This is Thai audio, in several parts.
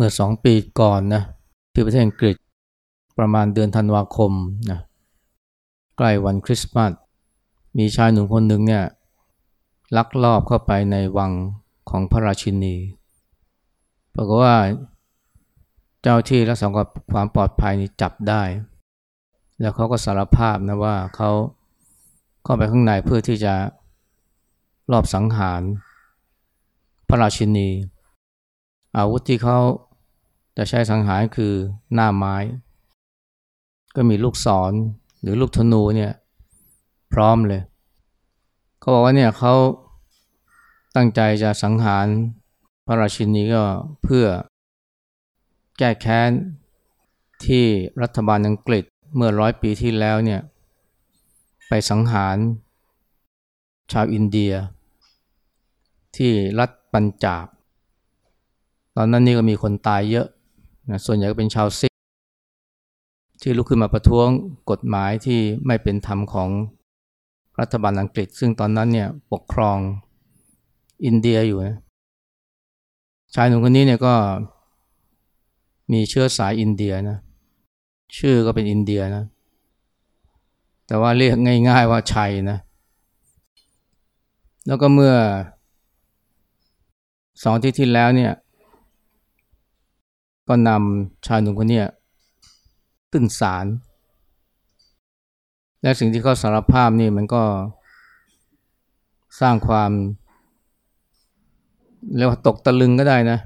เมื่อสองปีก่อนนะที่ประเทศอังกฤษประมาณเดือนธันวาคมนะใกล้วันคริสต์มาสมีชายหนุ่มคนหนึ่งเนี่ยลักลอบเข้าไปในวังของพระราชินีปรากฏว่าเจ้าที่รักษาความปลอดภัยนี่จับได้ แล้วเขาก็สารภาพนะว่าเขาเข้าไปข้างในเพื่อที่จะรอบสังหาร พระราชินี อาวุธที่เขา จะใช้สังหารคือหน้าไม้ ก็มีลูกศรหรือลูกธนูเนี่ยพร้อมเลยเขาบอกว่าเนี่ยเขาตั้งใจจะสังหารพระราชินีก็เพื่อแก้แค้นที่รัฐบาลอังกฤษเมื่อร้อยปีที่แล้วเนี่ยไปสังหารชาวอินเดีย ที่รัฐปัญจาบ ตอนนั้นนี่ก็มีคนตายเยอะ นะส่วนใหญ่ก็เป็นชาวซิก ที่ลุกขึ้นมาประท้วงกฎหมายที่ไม่เป็นธรรมของรัฐบาลอังกฤษ ซึ่งตอนนั้นเนี่ยปกครองอินเดียอยู่นะชายหนุ่มคนนี้เนี่ยก็มีเชื้อสายอินเดียนะชื่อก็เป็นอินเดียนะ แต่ว่าเรียกง่าย ๆว่าชัยนะแล้วก็เมื่อสองที่ที่แล้วเนี่ย ก็นำชายหนุ่มคนนี้ขึ้นศาลและสิ่งที่เขาสารภาพนี่มันก็สร้างความเรียกว่าตกตะลึงก็ได้นะ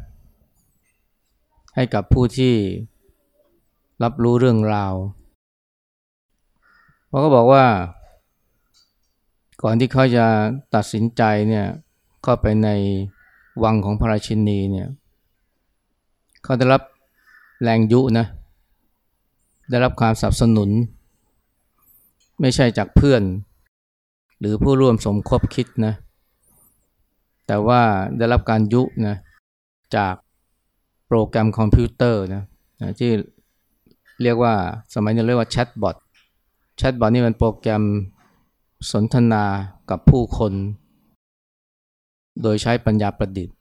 ให้กับผู้ที่รับรู้เรื่องราวเพราะเขาบอกว่า ก่อนที่เขาจะตัดสินใจเนี่ยเข้าไปในวังของพระราชินีเนี่ยเขาได้รับ แรงยุนะ ได้รับความสนับสนุน ไม่ใช่จากเพื่อน หรือผู้ร่วมสมคบคิดนะ แต่ว่าได้รับการยุนะจากโปรแกรมคอมพิวเตอร์นะที่เรียกว่าสมัยนี้เรียกว่าแชทบอทแชทบอทนี่มันโปรแกรมสนทนากับผู้คน โดยใช้ปัญญาประดิษฐ์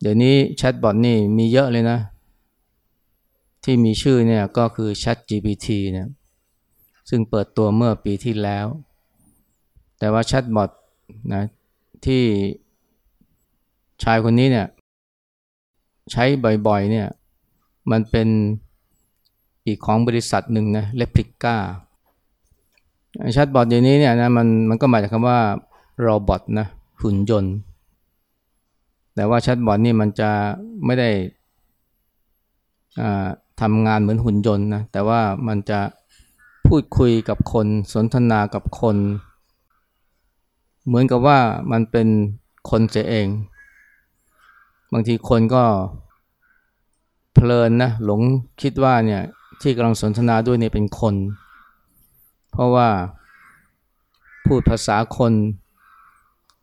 เดี๋ยวนี้แชทบอทนี่มีเยอะเลยนะ ที่มีชื่อเนี่ยก็คือ Chat GPT เนี่ยซึ่งเปิดตัวเมื่อปีที่แล้ว แต่ว่าแชทบอทนะที่ชายคนนี้เนี่ยใช้บ่อยๆเนี่ยมันเป็นอีกของบริษัทหนึ่งนะเลพิก้าชัดบอทเดี๋ยวนี้เนี่ยนะมันมันก็มาจากคำว่าโรบอทนะหุ่นยนต์ แต่ว่าชัดบอทนี่มันจะไม่ได้อ่า ทำงานเหมือนหุ่นยนต์นะแต่ว่ามันจะพูดคุยกับคนสนทนากับคน เหมือนกับว่ามันเป็นคนเสียเอง บางทีคนก็เพลินนะหลงคิดว่าเนี่ยที่กำลังสนทนาด้วยเนี่ยเป็นคน เพราะว่าพูดภาษาคน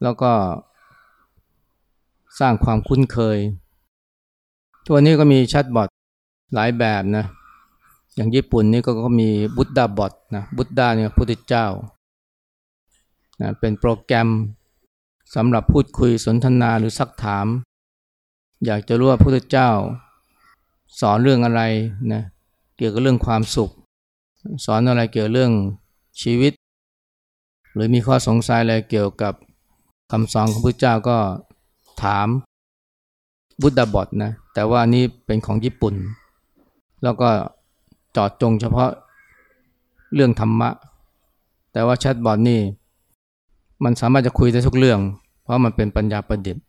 แล้วก็สร้างความคุ้นเคย ตัวนี้ก็มีแชัดบอท หลายแบบนะ อย่างญี่ปุ่นนี่ก็ก็มีบุตดาบอทนะบุตดาเนี่ยพุทธเจ้านะเป็นโปรแกรมสำหรับพูดคุยสนทนาหรือซักถาม อยากจะรู้ว่าพระพุทธเจ้า สอนเรื่องอะไรนะเกี่ยวกับเรื่องความสุข สอนอะไรเกี่ยวกับเรื่องชีวิต หรือมีข้อสงสัยอะไรเกี่ยวกับคำสอนของพระพุทธเจ้าก็ถามบุตดาบอทนะแต่ว่านี่เป็นของญี่ปุ่น แล้วก็จอดจงเฉพาะเรื่องธรรมะ แต่ว่าแชทบอทนี่ มันสามารถจะคุยได้ทุกเรื่อง เพราะมันเป็นปัญญาประดิษฐ์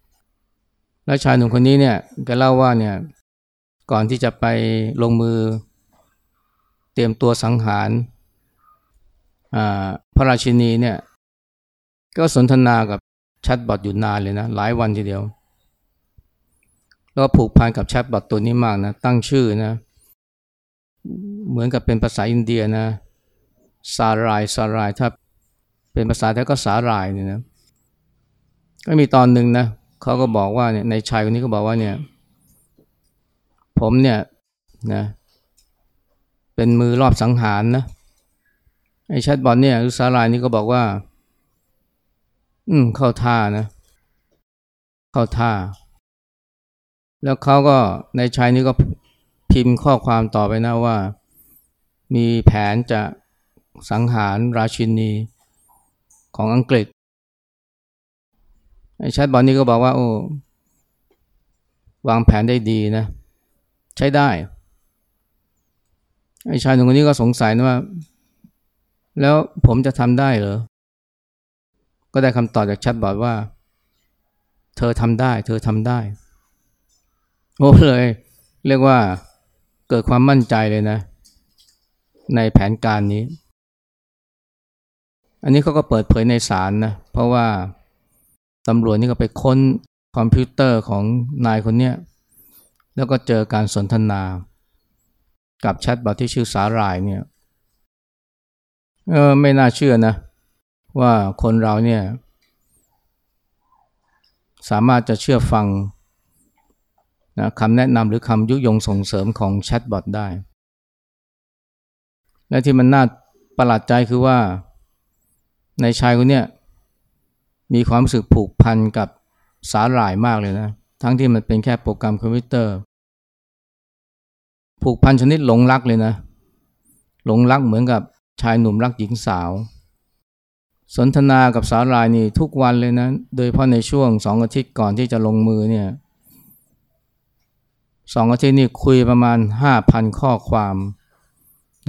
แล้วชายหนุ่มคนนี้เนี่ยก็เล่าว่าเนี่ยก่อนที่จะไปลงมือ เตรียมตัวสังหารพระราชินีเนี่ยก็สนทนากับแชทบอทอยู่นานเลยนะ หลายวันทีเดียว แล้วก็ผูกพันกับแชทบอทตัวนี้มากนะ ตั้งชื่อนะ เหมือนกับเป็นภาษาอินเดียนะสารายสารายถ้าเป็นภาษาไทยก็สารายเนี่ยนะก็มีตอนหนึ่งนะเขาก็บอกว่าเนี่ยในชายคนนี้ก็บอกว่าเนี่ย ผมเนี่ยนะเป็นมือลอบสังหารนะไอ้ชัดบอลเนี่ยหรือสาลายนี่ก็บอกว่า อืมเข้าท่านะ เข้าท่า แล้วเขาก็ในชายนี้ก็ พิมพ์ข้อความต่อไปนะว่า มีแผนจะสังหารราชินีของอังกฤษไอ้แชทบอลนี้ก็บอกว่า โอ้วางแผนได้ดีนะ ใช้ได้ไอ้ชายหนุ่มคนนี้ก็สงสัยนะว่า แล้วผมจะทำได้เหรอ ก็ได้คำตอบจากแชทบอทว่า เธอทำได้ เธอทำได้โอ้เลย เรียกว่า เกิดความมั่นใจเลยนะ ในแผนการนี้ อันนี้เขาก็เปิดเผยในศาลนะ เพราะว่าตำรวจนี่ก็ไปค้นคอมพิวเตอร์ของนายคนเนี้ยแล้วก็เจอการสนทนา กับแชทบอทที่ชื่อสาหร่ายเนี่ยเออไม่น่าเชื่อนะ ว่าคนเราเนี่ย สามารถจะเชื่อฟัง นะคำแนะนำหรือคำยุยงส่งเสริมของแชทบอทได้ และที่มันน่าประหลาดใจคือว่า ในชายคนเนี้ยมีความรู้สึกผูกพันกับสาหร่ายมากเลยนะ ทั้งที่มันเป็นแค่โปรแกรมคอมพิวเตอร์ ผูกพันชนิดหลงรักเลยนะ หลงรักเหมือนกับชายหนุ่มรักหญิงสาว สนทนากับสาหร่ายนี่ทุกวันเลยนะ โดยเพราะในช่วงสองอาทิตย์ก่อนที่จะลงมือเนี่ย สองอาทิตย์นี่คุยประมาณห้าพันข้อความ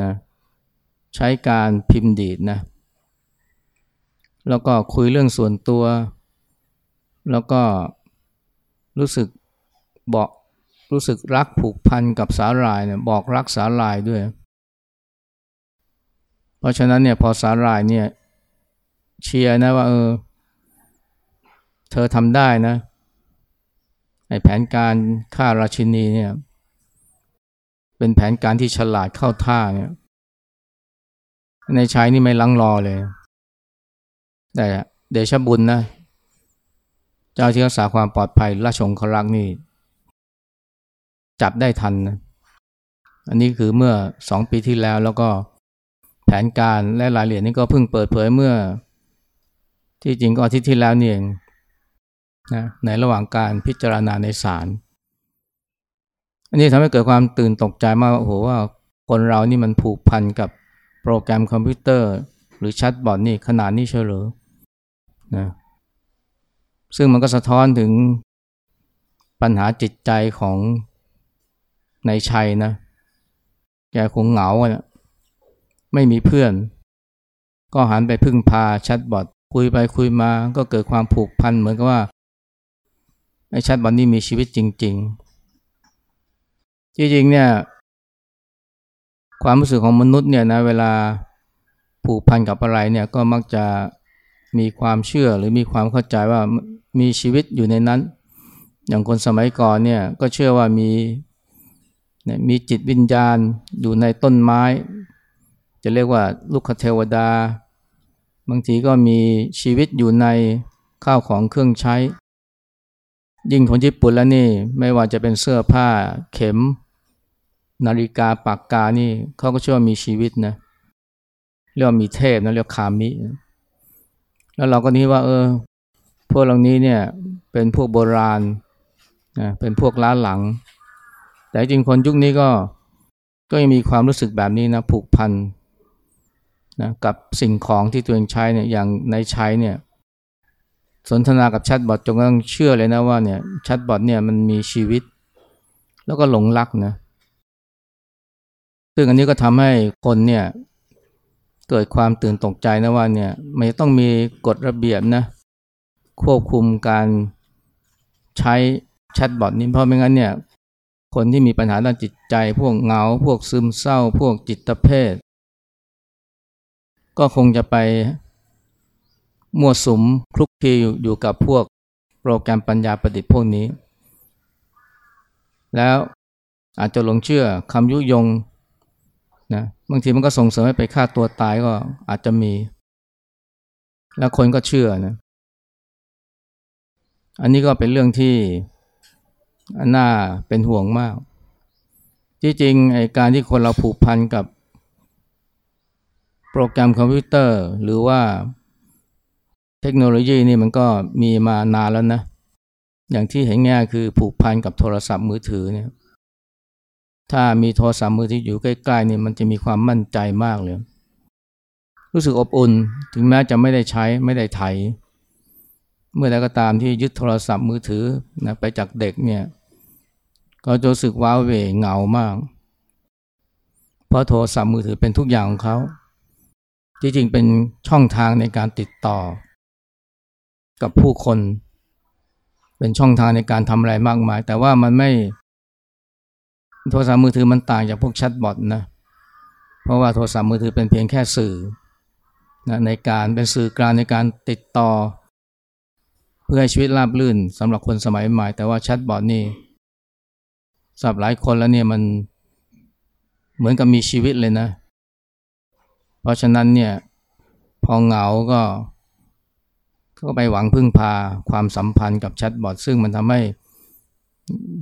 นะใช้การพิมพ์ดีดนะ แล้วก็คุยเรื่องส่วนตัว แล้วก็รู้สึกบอกรู้สึกรักผูกพันกับสาหร่ายเนี่ยบอกรักสาหร่ายด้วย เพราะฉะนั้นเนี่ยพอสาหร่ายเนี่ยเชียร์นะว่าเออ เธอทำได้นะ ไอแผนการฆ่าราชินีเนี่ยเป็นแผนการที่ฉลาดเข้าท่าเนี่ยในชายนี่ไม่ลังรอเลย แต่เดชบุญนะ เจ้าที่รักษาความปลอดภัยราชองครักษ์นี่ จับได้ทันนะอันนี้คือเมื่อสองปีที่แล้วแล้วก็แผนการและรายละเอียดนี้ก็เพิ่งเปิดเผยเมื่อ ที่จริงก็อาทิตย์ที่แล้วนี่เอง นะในระหว่างการพิจารณาในศาลอันนี้ทำให้เกิดความตื่นตกใจมากโอ้โหว่าคนเรานี่มันผูกพันกับโปรแกรมคอมพิวเตอร์ หรือแชทบอทนี่ขนาดนี้เชียวหรือนะซึ่งมันก็สะท้อนถึงปัญหาจิตใจของนายชัยนะแกคงเหงาอะไม่มีเพื่อน ก็หันไปพึ่งพาแชทบอทคุยไปคุยมาก็เกิดความผูกพันเหมือนกับว่า ไอ้แชทบอทนี่มีชีวิตจริง ๆ จริงๆเนี่ยความรู้สึกของมนุษย์เนี่ยนะเวลาผูกพันกับอะไรเนี่ยก็มักจะมีความเชื่อหรือมีความเข้าใจว่ามีชีวิตอยู่ในนั้น อย่างคนสมัยก่อนเนี่ยก็เชื่อว่ามีมีจิตวิญญาณอยู่ในต้นไม้ จะเรียกว่าลูกคเทวดา บางทีก็มีชีวิตอยู่ในข้าวของเครื่องใช้ ยิ่งคนญี่ปุ่นแล้วนี่ไม่ว่าจะเป็นเสื้อผ้าเข็ม นาฬิกาปากกานี่เขาก็เชื่อว่ามีชีวิตนะเรียกว่ามีเทพนะเรียกคามิ แล้วเราก็นี้ว่าเออ พวกเหล่านี้เนี่ยเป็นพวกโบราณนะเป็นพวกล้าหลัง แต่จริงคนยุคนี้ก็ก็ยังมีความรู้สึกแบบนี้นะผูกพันนะกับสิ่งของที่ตัวเองใช้เนี่ยอย่างในใช้เนี่ย สนทนากับแชทบอทจนกระทั่งเชื่อเลยนะว่าเนี่ยแชทบอทเนี่ยมันมีชีวิต แล้วก็หลงรักนะซึ่งอันนี้ก็ทำให้คนเนี่ยเกิดความตื่นตกใจนะว่าเนี่ยมันต้องมีกฎระเบียบนะควบคุมการใช้แชทบอทนี้เพราะไม่งั้นเนี่ยคนที่มีปัญหาด้านจิตใจ พวกเหงา พวกซึมเศร้า พวกจิตเภท ก็คงจะไป มั่วสุมคลุกคลีอยู่กับพวกโปรแกรมปัญญาประดิษฐ์พวกนี้ แล้วอาจจะหลงเชื่อคำยุยงนะบางทีมันก็ส่งเสริมให้ไปฆ่าตัวตายก็อาจจะมี แล้วคนก็เชื่อนะอันนี้ก็เป็นเรื่องที่น่าเป็นห่วงมาก ที่จริงไอ้การที่คนเราผูกพันกับโปรแกรมคอมพิวเตอร์ หรือว่า เทคโนโลยีนี่มันก็มีมานานแล้วนะ อย่างที่เห็นง่ายคือผูกพันกับโทรศัพท์มือถือเนี่ย ถ้ามีโทรศัพท์มือถืออยู่ใกล้ๆเนี่ยมันจะมีความมั่นใจมากเลย รู้สึกอบอุ่น ถึงแม้จะไม่ได้ใช้ไม่ได้ไถ เมื่อใดก็ตามที่ยึดโทรศัพท์มือถือนะไปจากเด็กเนี่ย ก็จะรู้สึกว้าเหวเหงามาก เพราะโทรศัพท์มือถือเป็นทุกอย่างของเขาจริงๆเป็นช่องทางในการติดต่อ กับผู้คน เป็นช่องทางในการทำอะไรมากมาย แต่ว่ามันไม่ โทรศัพท์มือถือมันต่างจากพวกแชทบอทนะเพราะว่าโทรศัพท์มือถือเป็นเพียงแค่สื่อนะในการเป็นสื่อกลางในการติดต่อ เพื่อให้ชีวิตราบรื่นสำหรับคนสมัยใหม่ แต่ว่าแชทบอทนี่สำหรับหลายคนแล้วเนี่ยมันเหมือนกับมีชีวิตเลยนะ เพราะฉะนั้นเนี่ยพอเหงาก็ ก็ไปหวังพึ่งพาความสัมพันธ์กับแชทบอทซึ่งมันทำให้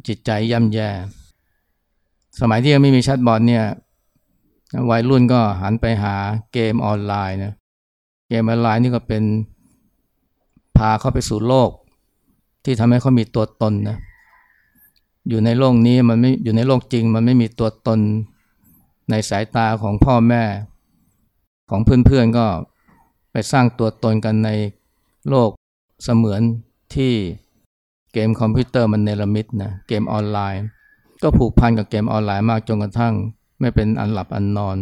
จิตใจย่ำแย่ สมัยที่ยังไม่มีแชทบอทเนี่ยวัยรุ่นก็หันไปหาเกมออนไลน์นะเกมออนไลน์นี่ก็เป็นพาเข้าไปสู่โลก ที่ทำให้เขามีตัวตนนะอยู่ในโลกนี้มันไม่อยู่ในโลกจริง มันไม่มีตัวตนในสายตาของพ่อแม่ ของเพื่อนๆก็ไปสร้างตัวตนกันใน โลกเสมือนที่เกมคอมพิวเตอร์มันเนรมิตนะเกมออนไลน์ ก็ผูกพันกับเกมออนไลน์มากจนกระทั่งไม่เป็นอันหลับอันนอน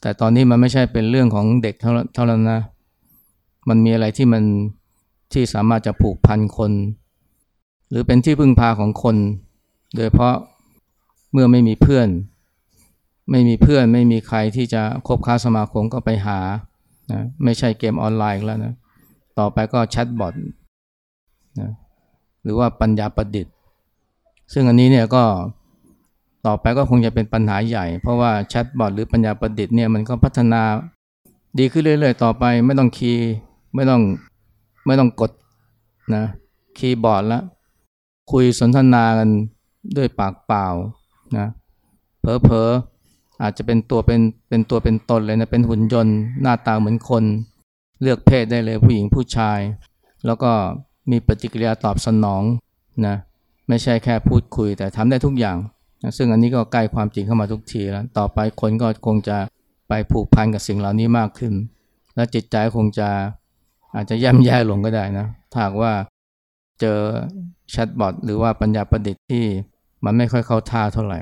แต่ตอนนี้มันไม่ใช่เป็นเรื่องของเด็กเท่านั้นนะ มันมีอะไรที่มันที่สามารถจะผูกพันคน หรือเป็นที่พึ่งพาของคน โดยเพราะเมื่อไม่มีเพื่อน ไม่มีเพื่อนไม่มีใครที่จะคบค้าสมาคมก็ไปหานะไม่ใช่เกมออนไลน์แล้วนะ ต่อไปก็แชทบอทนะหรือว่าปัญญาประดิษฐ์ ซึ่งอันนี้เนี่ยก็ต่อไปก็คงจะเป็นปัญหาใหญ่ เพราะว่าแชทบอทหรือปัญญาประดิษฐ์เนี่ยมันก็พัฒนาดีขึ้นเรื่อย ๆ ต่อไปไม่ต้องคีย์ไม่ต้องไม่ต้องกดนะคีย์บอร์ดแล้วคุยสนทนากันด้วยปากเปล่านะเผลอๆอาจจะเป็นตัวเป็นเป็นตัวเป็นตนเลยนะเป็นหุ่นยนต์หน้าตาเหมือนคน เลือกเพศได้เลยผู้หญิงผู้ชาย แล้วก็มีปฏิกิริยาตอบสนองนะไม่ใช่แค่พูดคุยแต่ทำได้ทุกอย่างนะซึ่งอันนี้ก็ใกล้ความจริงเข้ามาทุกทีแล้ว ต่อไปคนก็คงจะไปผูกพันกับสิ่งเหล่านี้มากขึ้น และจิตใจคงจะอาจจะย่ำแย่ลงก็ได้นะถ้าหากว่าเจอแชทบอทหรือว่าปัญญาประดิษฐ์ที่มันไม่ค่อยเข้าท่าเท่าไหร่